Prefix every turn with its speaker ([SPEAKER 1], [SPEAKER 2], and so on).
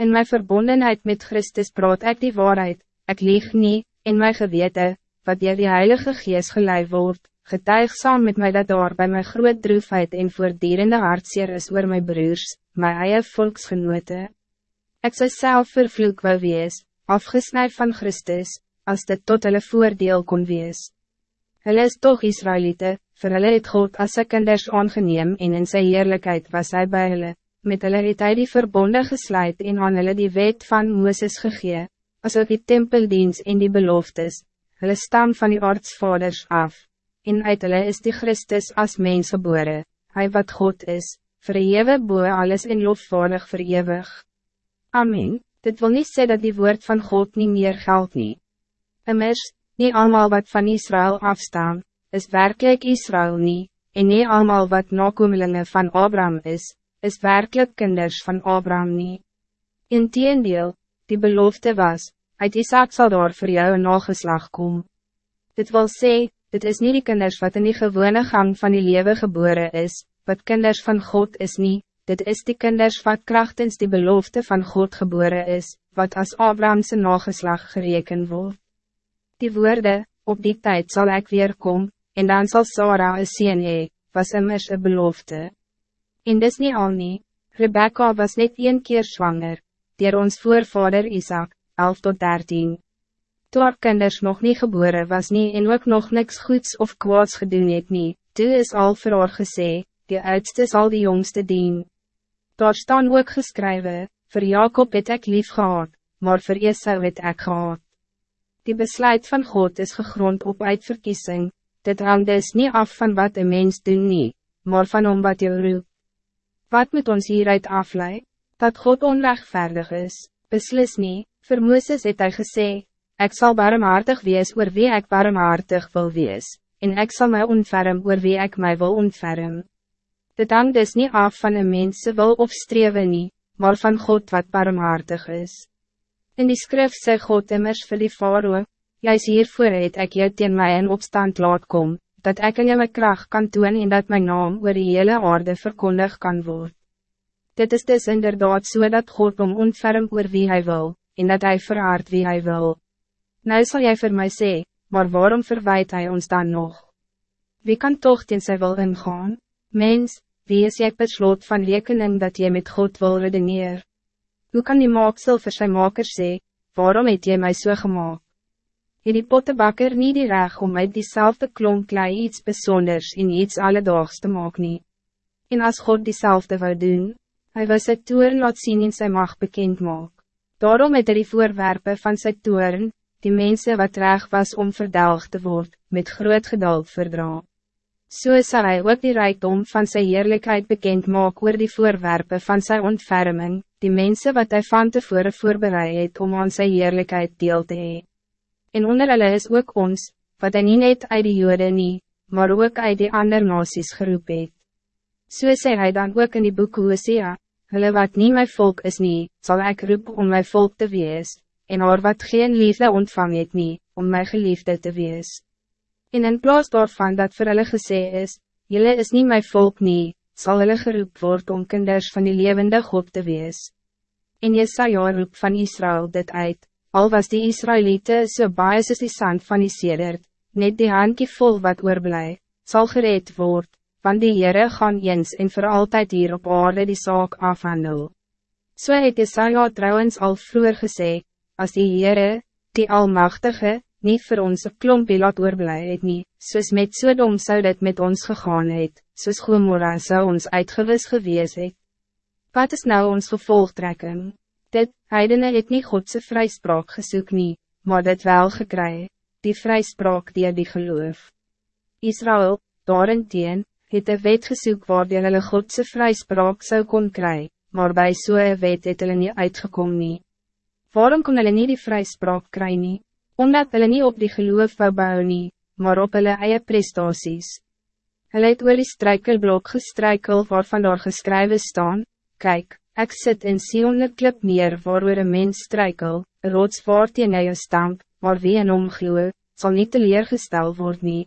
[SPEAKER 1] In mijn verbondenheid met Christus praat ik die waarheid, ik lieg niet, in mijn geweten, wat jy die Heilige Gees gelei word, getuig saam met mij dat daar bij mijn groot droefheid en voordierende hartseer is oor my broers, my eie volksgenote. Ek sy self vervloek wou wees, afgesnijd van Christus, als dit tot hulle voordeel kon wees. Hulle is toch Israëlieten, vir hulle het God as sy kinders aangeneem en in sy heerlijkheid was hy by hulle, met hulle het hy die verbonde gesluit en aan hulle die wet van Mooses gegee, as ook die tempeldienst en die beloftes, hulle stam van die artsvaders af, en uit hulle is die Christus as mens gebore, hy wat God is, verhewe boe alles en lofvaardig verewig. Amen, dit wil niet zeggen dat die woord van God niet meer geldt nie. Immers, niet allemaal wat van Israël afstaan, is werkelijk Israël niet, en niet allemaal wat nakomelingen van Abraham is, is werkelijk kinders van Abraham niet. Inteendeel, die belofte was, uit Isaac zal daar voor jou een nageslag komen. Dit wil zeggen, dit is niet die kinders wat in die gewone gang van die leven geboren is, wat kinders van God is niet, dit is die kinders wat krachtens die belofte van God geboren is, wat als Abrahamse nageslag gereken wordt. Die woorden, op die tijd zal ik weer komen, en dan zal Sarah een hee, was immers een belofte. En dis nie al nie, Rebecca was net een keer zwanger, dier ons voorvader Isaac, 11 tot 13. Toe haar kinders nog niet geboren was nie en ook nog niks goeds of kwaads gedoen het nie, toe is al vir haar gesê, die oudste zal die jongste dien. Daar staan ook geskrywe, voor Jacob het ek lief gehad, maar voor Esau het ek gehad. Die besluit van God is gegrond op uitverkiesing, dit hangt dus niet af van wat een mens doen nie, maar van om wat je roep. Wat moet ons hieruit afleiden? Dat God onrechtvaardig is, beslis nie, vir Mooses het hy gesê, ek sal barmhartig wees oor wie ek barmhartig wil wees, en ek sal my ontferm oor wie ek my wil ontferm. Dit hangt dus niet af van een mens wil of streven nie, maar van God wat barmhartig is. In die skrif sê God immers vir die Faroe, Juist hiervoor het ek jou teen my in opstand laat kom, dat ek in my kracht kan doen en dat mijn naam oor die hele aarde verkondig kan worden. Dit is dus inderdaad so dat God om ontferm oor wie hij wil, en dat hij verhaard wie hij wil. Nou zal jij voor mij zeggen, maar waarom verwijt hij ons dan nog? Wie kan toch in sy wil ingaan? Mens, wie is jy besloot van rekening dat je met God wil redeneer? Hoe kan die maaksel vir sy maker sê, waarom het jy mij zo so gemaakt? Het die pottebakker niet die reg om uit diezelfde klomp klei iets bijzonders in iets alledaags te maak nie. En als God diezelfde wou doen, hij was sy toeren laat zien in zijn macht bekend maak. Daarom het hy die voorwerpen van sy toeren, die mensen wat reg was om verdelg te worden, met groot geduld verdra. So sal hy ook die rijkdom van zijn heerlijkheid bekend maak oor die voorwerpen van zijn ontferming, die mensen wat hij van tevoren voorbereid het om aan zijn heerlijkheid deel te hee. En onder hulle is ook ons, wat hy nie net uit die jode nie, maar ook uit die ander nasies geroep het. So sê hy dan ook in die boek Hosea, hulle wat niet mijn volk is nie, zal ik roep om mijn volk te wees, en haar wat geen liefde ontvang het nie, om mijn geliefde te wees. En in plaas daarvan dat vir hulle gesê is, julle is niet mijn volk nie, zal hulle geroep word om kinders van die levende God te wees. En Jesaja roep van Israël dit uit, Al was die Israëlieten so baie soos die sand van die sedert, net die handkie vol wat oorblij, zal gereed word, want die Heere gaan eens en voor altijd hier op aarde die zaak afhandel. So het Jesaja trouwens al vroeger gesê, als die Heere, die Almachtige, niet voor ons een klompie laat oorblij het nie, soos met Sodom zou dit met ons gegaan het, soos Gomorra zou ons uitgewis gewees het. Wat is nou ons gevolgtrekking? Heidene het nie Godse vrijspraak gesoek nie, maar dit wel gekry, die vrijspraak die die geloof. Israël, daarenteen, het een wet gesoek waardeur hulle Godse vrijspraak zou kon kry, maar bij so'n wet het hulle nie uitgekom nie. Waarom kon hulle nie die vrijspraak kry nie? Omdat hulle nie op die geloof wou bou nie, maar op hulle eie prestaties. Hulle het oor die struikelblok gestruikel waarvan daar geskrywe staan, Kijk, Ik zit in Sion een klip neer waar een mens strijkel, een rots waard in jou stamp, maar wie een omgloe, zal niet teleurgesteld worden.